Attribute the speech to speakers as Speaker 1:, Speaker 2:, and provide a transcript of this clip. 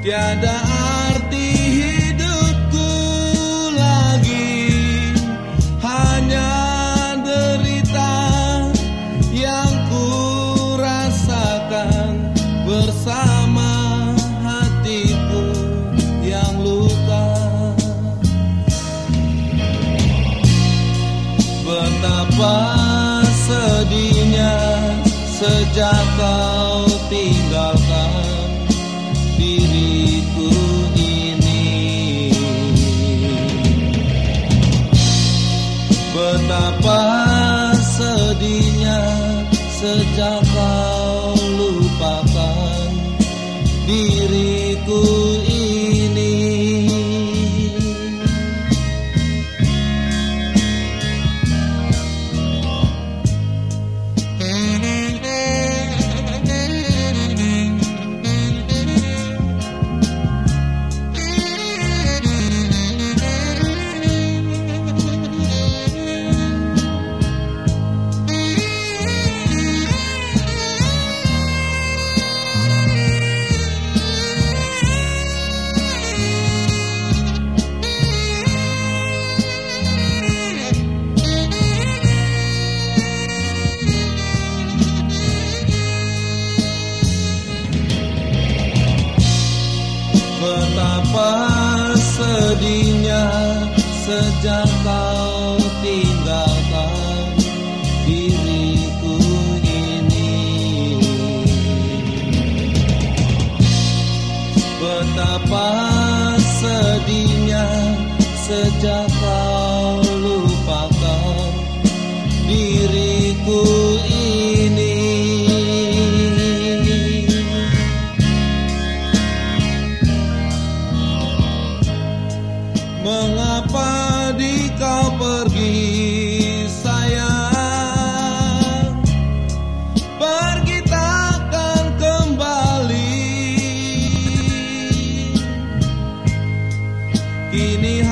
Speaker 1: tiada arti hidupku lagi. Hanya derita yang ku rasakan bersama hatiku yang luka. Betapa sedihnya sejak kau tinggalkan diri. Betapa sedihnya sejak kau lupakan diriku Betapa sedihnya sejak kau tinggalkan diriku ini. Betapa sedihnya sejak Mengapa di kau pergi sayang? Pergi takkan kembali. Kini